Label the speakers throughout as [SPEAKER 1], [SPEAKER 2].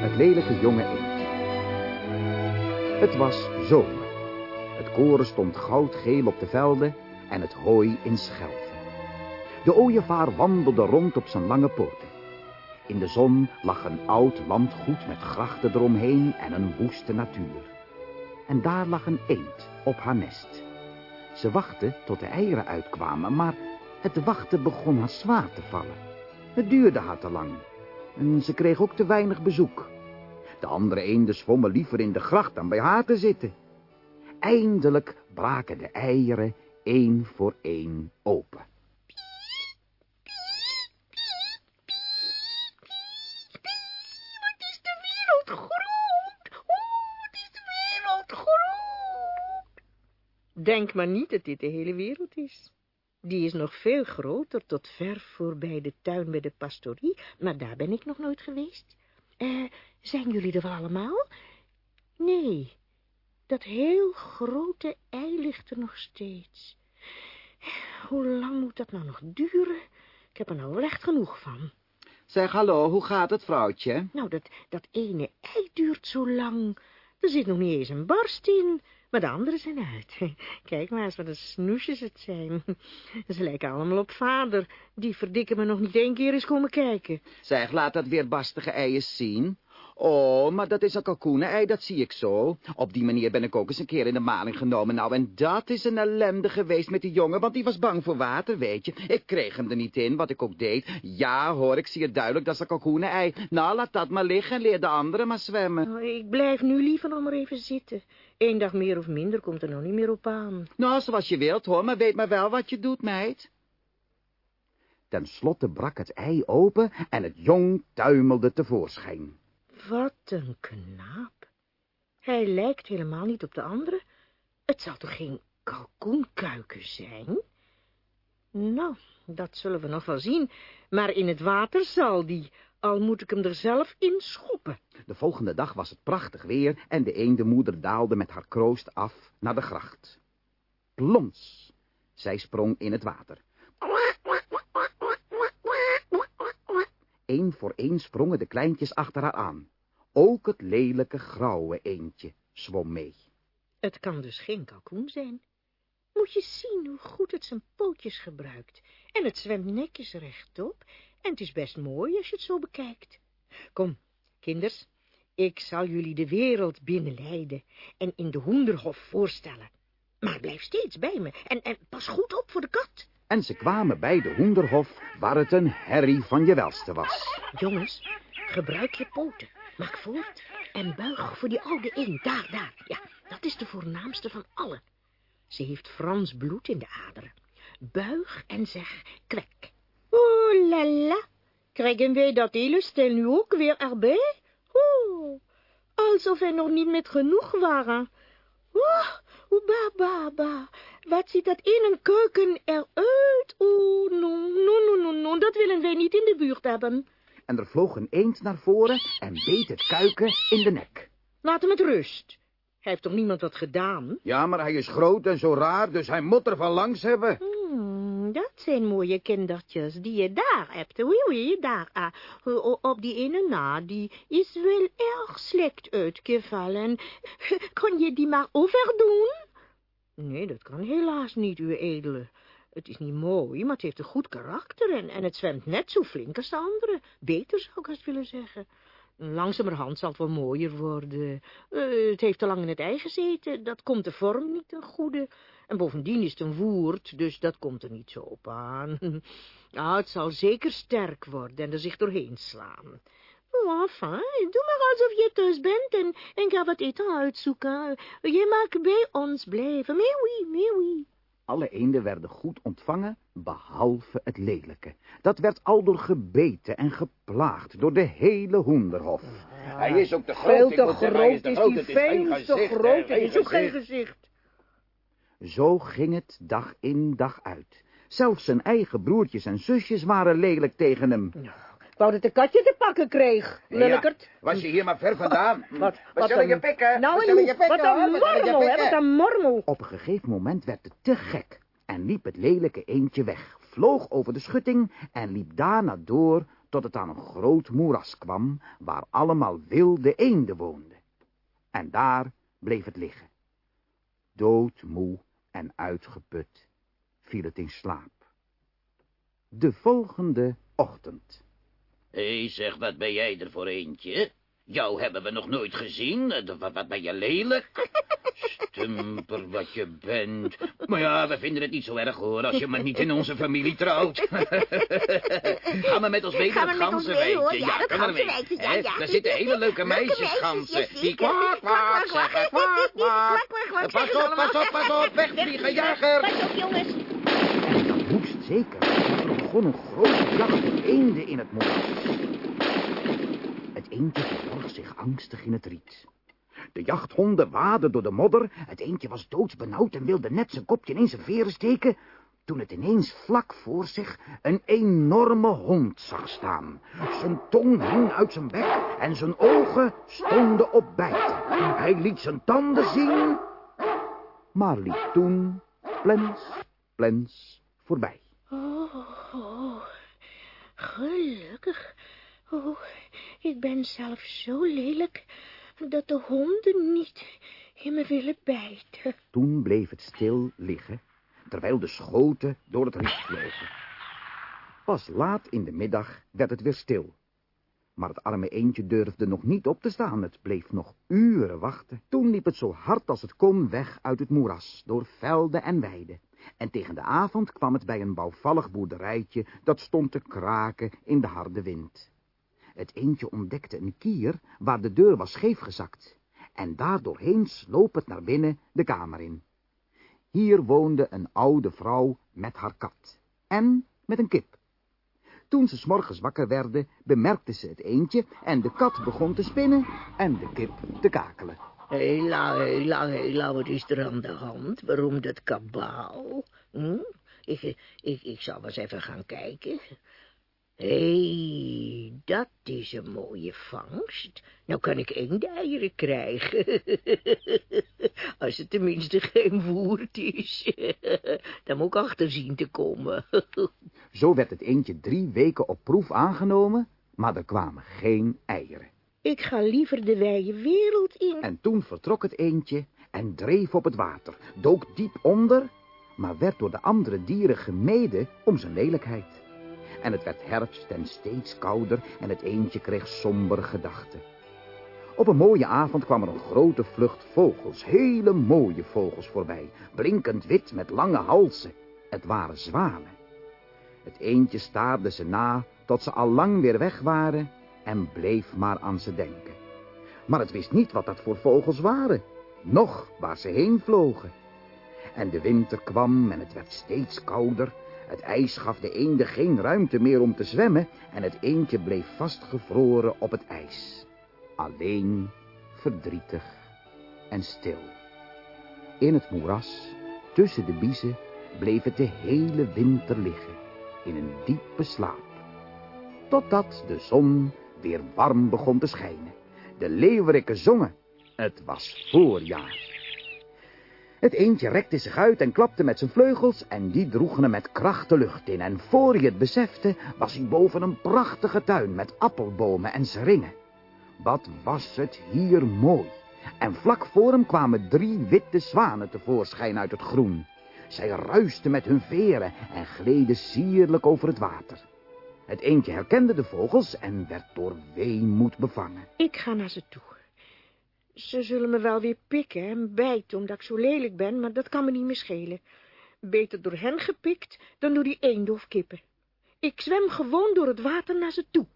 [SPEAKER 1] Het lelijke jonge eend. Het was zomer. Het koren stond goudgeel op de velden en het hooi in schelven. De ooievaar wandelde rond op zijn lange poten. In de zon lag een oud landgoed met grachten eromheen en een woeste natuur. En daar lag een eend op haar nest. Ze wachtte tot de eieren uitkwamen, maar het wachten begon haar zwaar te vallen. Het duurde haar te lang en ze kreeg ook te weinig bezoek. De andere eenden zwommen liever in de gracht dan bij haar te zitten. Eindelijk braken de eieren één voor één open.
[SPEAKER 2] Denk maar niet dat dit de hele wereld is. Die is nog veel groter, tot ver voorbij de tuin bij de pastorie, maar daar ben ik nog nooit geweest. Eh, zijn jullie er wel allemaal? Nee, dat heel grote ei ligt er nog steeds. Hoe lang moet dat nou nog duren? Ik heb er nou wel echt genoeg van.
[SPEAKER 1] Zeg, hallo, hoe gaat het, vrouwtje?
[SPEAKER 2] Nou, dat, dat ene ei duurt zo lang. Er zit nog niet eens een barst in, maar de anderen zijn uit. Kijk maar eens wat een snoesjes het zijn. Ze lijken allemaal op vader. Die verdikken me nog niet één keer eens komen kijken.
[SPEAKER 1] Zeg, laat dat weer barstige eieren zien. Oh, maar dat is een kalkoenenei, dat zie ik zo. Op die manier ben ik ook eens een keer in de maling genomen. Nou, en dat is een ellende geweest met die jongen, want die was bang voor water, weet je. Ik kreeg hem er niet in, wat ik ook deed. Ja, hoor, ik zie het duidelijk, dat is een kalkoenenei. Nou, laat dat maar liggen en leer de anderen maar zwemmen.
[SPEAKER 2] Oh, ik blijf nu liever nog maar even zitten. Eén dag meer of minder komt er nog niet meer op aan.
[SPEAKER 1] Nou, zoals je wilt, hoor, maar weet maar wel wat je doet, meid. Ten slotte brak het ei open en het jong tuimelde tevoorschijn.
[SPEAKER 2] Wat een knaap. Hij lijkt helemaal niet op de andere. Het zal toch geen kalkoenkuiken zijn? Nou, dat zullen we nog wel zien. Maar in het water zal die, al moet ik hem er zelf in schoppen.
[SPEAKER 1] De volgende dag was het prachtig weer en de eendemoeder daalde met haar kroost af naar de gracht. Plons! Zij sprong in het water. Eén voor één sprongen de kleintjes achter haar aan. Ook het lelijke grauwe eendje zwom mee.
[SPEAKER 2] Het kan dus geen kalkoen zijn. Moet je zien hoe goed het zijn pootjes gebruikt. En het zwemt netjes rechtop. En het is best mooi als je het zo bekijkt. Kom, kinders, ik zal jullie de wereld binnenleiden en in de hoenderhof voorstellen. Maar blijf steeds bij me en, en pas goed op voor de kat.
[SPEAKER 1] En ze kwamen bij de hoenderhof, waar het een herrie van je welste was.
[SPEAKER 2] Jongens, gebruik je poten. Maak voort en buig voor die oude eend. Daar, daar. Ja, dat is de voornaamste van allen. Ze heeft Frans bloed in de aderen. Buig en zeg kwek. Oh la la. Krijgen wij dat hele stel nu ook weer erbij? Oh, alsof wij nog niet met genoeg waren. Oh, oh ba, ba, ba. Wat ziet dat in een keuken eruit? Oh, no, no, no, no, no, dat willen wij niet in de buurt hebben.
[SPEAKER 1] En er vloog een eend naar voren en beet het kuiken in de nek.
[SPEAKER 2] Laat hem met rust. Hij heeft toch niemand wat gedaan?
[SPEAKER 1] Ja, maar hij is groot en zo raar, dus hij moet er van langs hebben.
[SPEAKER 2] Hmm, dat zijn mooie kindertjes die je daar hebt. Oei, oei, daar. Ah, op die ene na, die is wel erg slecht uitgevallen. Kon je die maar overdoen? Nee, dat kan helaas niet, uw edele. Het is niet mooi, maar het heeft een goed karakter en, en het zwemt net zo flink als de andere. Beter zou ik haast willen zeggen. Langzamerhand zal het wel mooier worden. Eh, het heeft te lang in het ei gezeten, dat komt de vorm niet ten goede. En bovendien is het een woerd, dus dat komt er niet zo op aan. Nou, het zal zeker sterk worden en er zich doorheen slaan. Oh, enfin, doe maar alsof je thuis bent en, en ga wat eten uitzoeken. Je mag bij ons blijven. Mais oui, mais oui.
[SPEAKER 1] Alle eenden werden goed ontvangen, behalve het lelijke. Dat werd aldoor gebeten en geplaagd door de hele hoenderhof.
[SPEAKER 3] Hij is ook te groot.
[SPEAKER 2] Veel te groot
[SPEAKER 3] hij
[SPEAKER 2] is
[SPEAKER 3] groot.
[SPEAKER 2] die,
[SPEAKER 3] is
[SPEAKER 2] veel te groot. Het
[SPEAKER 3] geen
[SPEAKER 2] is ook geen
[SPEAKER 3] gezicht.
[SPEAKER 1] Zo ging het dag in dag uit. Zelfs zijn eigen broertjes en zusjes waren lelijk tegen hem.
[SPEAKER 2] Wou dat de katje te pakken kreeg, lullikert.
[SPEAKER 3] Ja, was je hier maar ver vandaan.
[SPEAKER 2] Wat,
[SPEAKER 3] We
[SPEAKER 2] wat
[SPEAKER 3] zullen
[SPEAKER 2] een-
[SPEAKER 3] je pikken.
[SPEAKER 2] Nou,
[SPEAKER 3] je pikken,
[SPEAKER 2] wat een mormel, hè, wat een mormel.
[SPEAKER 1] Op een gegeven moment werd het te gek en liep het lelijke eendje weg, vloog over de schutting en liep daarna door tot het aan een groot moeras kwam, waar allemaal wilde eenden woonden. En daar bleef het liggen. Doodmoe en uitgeput viel het in slaap. De volgende ochtend.
[SPEAKER 3] Hé, hey, zeg, wat ben jij er voor eentje? Jou hebben we nog nooit gezien. Eh, wat, wat ben je lelijk? Stumper wat je bent. Maar ja, we vinden het niet zo erg hoor, als je maar niet in onze familie trouwt. Ga maar met ons mee naar het ganzenwijkje.
[SPEAKER 2] Ja,
[SPEAKER 3] ja,
[SPEAKER 2] kan maar mee. Ja, ja.
[SPEAKER 3] Daar zitten hele leuke meisjesganzen. Die kwak, kwak, zeggen kwak, kwak. Pas op, pas op, pas op, wegvliegen, jager.
[SPEAKER 2] Pas op, jongens.
[SPEAKER 1] En dat moest zeker. Er begon een grote jacht in het moeras. Het eendje verborg zich angstig in het riet. De jachthonden waadden door de modder. Het eendje was doodsbenauwd en wilde net zijn kopje in zijn veren steken... toen het ineens vlak voor zich een enorme hond zag staan. Zijn tong hing uit zijn bek en zijn ogen stonden op. Hij liet zijn tanden zien, maar liep toen plens, plens voorbij.
[SPEAKER 2] Oh, oh, gelukkig. Oh, ik ben zelf zo lelijk dat de honden niet in me willen bijten.
[SPEAKER 1] Toen bleef het stil liggen, terwijl de schoten door het riet vlogen. Pas laat in de middag werd het weer stil. Maar het arme eendje durfde nog niet op te staan. Het bleef nog uren wachten. Toen liep het zo hard als het kon weg uit het moeras, door velden en weiden. En tegen de avond kwam het bij een bouwvallig boerderijtje dat stond te kraken in de harde wind. Het eendje ontdekte een kier waar de deur was scheefgezakt. En daardoorheen sloop het naar binnen de kamer in. Hier woonde een oude vrouw met haar kat. En met een kip. Toen ze s'morgens wakker werden, bemerkte ze het eendje en de kat begon te spinnen en de kip te kakelen.
[SPEAKER 4] Hela, hela, hela, wat is er aan de hand? Waarom dat kabaal? Hm? Ik, ik, ik zal eens even gaan kijken. Hé, hey, dat is een mooie vangst. Nou kan ik eendeieren krijgen. Als het tenminste geen woerd is. Dan moet ik achter zien te komen.
[SPEAKER 1] Zo werd het eendje drie weken op proef aangenomen, maar er kwamen geen eieren.
[SPEAKER 2] Ik ga liever de wijde wereld in.
[SPEAKER 1] En toen vertrok het eendje en dreef op het water, dook diep onder, maar werd door de andere dieren gemeden om zijn lelijkheid. En het werd herfst en steeds kouder en het eendje kreeg sombere gedachten. Op een mooie avond kwam er een grote vlucht vogels, hele mooie vogels voorbij, blinkend wit met lange halsen. Het waren zwanen. Het eendje staarde ze na tot ze al lang weer weg waren en bleef maar aan ze denken. Maar het wist niet wat dat voor vogels waren, noch waar ze heen vlogen. En de winter kwam en het werd steeds kouder. Het ijs gaf de eenden geen ruimte meer om te zwemmen en het eendje bleef vastgevroren op het ijs. Alleen, verdrietig en stil. In het moeras, tussen de biezen, bleef het de hele winter liggen, in een diepe slaap. Totdat de zon weer warm begon te schijnen. De leeuwerikken zongen. Het was voorjaar. Het eendje rekte zich uit en klapte met zijn vleugels en die droegen hem met kracht de lucht in. En voor hij het besefte, was hij boven een prachtige tuin met appelbomen en seringen. Wat was het hier mooi. En vlak voor hem kwamen drie witte zwanen tevoorschijn uit het groen. Zij ruisten met hun veren en gleden sierlijk over het water. Het eendje herkende de vogels en werd door weemoed bevangen.
[SPEAKER 2] Ik ga naar ze toe. Ze zullen me wel weer pikken en bijten omdat ik zo lelijk ben, maar dat kan me niet meer schelen. Beter door hen gepikt dan door die eenden of kippen. Ik zwem gewoon door het water naar ze toe.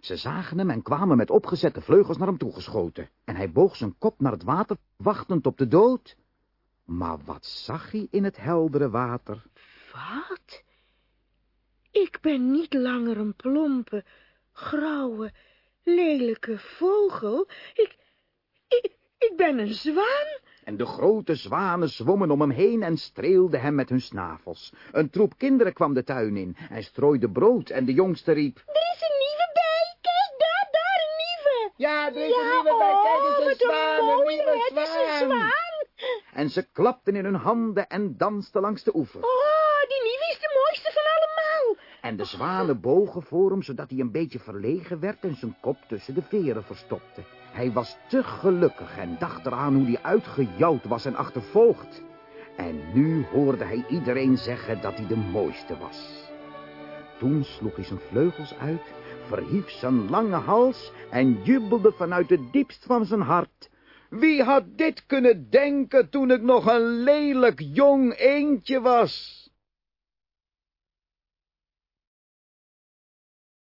[SPEAKER 1] Ze zagen hem en kwamen met opgezette vleugels naar hem toegeschoten. En hij boog zijn kop naar het water, wachtend op de dood. Maar wat zag hij in het heldere water?
[SPEAKER 2] Wat? Ik ben niet langer een plompe, grauwe, lelijke vogel. Ik, ik, ik ben een zwaan.
[SPEAKER 1] En de grote zwanen zwommen om hem heen en streelden hem met hun snavels. Een troep kinderen kwam de tuin in en strooide brood en de jongste riep...
[SPEAKER 2] Er is een nieuwe bij, kijk daar, daar een nieuwe.
[SPEAKER 3] Ja, er is een nieuwe bij, kijk eens, een zwaan, een nieuwe zwaan.
[SPEAKER 1] En ze klapten in hun handen en dansten langs de oever.
[SPEAKER 2] Oh, die nieuwe is de mooiste van allemaal.
[SPEAKER 1] En de zwanen bogen voor hem, zodat hij een beetje verlegen werd en zijn kop tussen de veren verstopte. Hij was te gelukkig en dacht eraan hoe hij uitgejouwd was en achtervolgd. En nu hoorde hij iedereen zeggen dat hij de mooiste was. Toen sloeg hij zijn vleugels uit, verhief zijn lange hals en jubelde vanuit het diepst van zijn hart. Wie had dit kunnen denken toen ik nog een lelijk jong eendje was?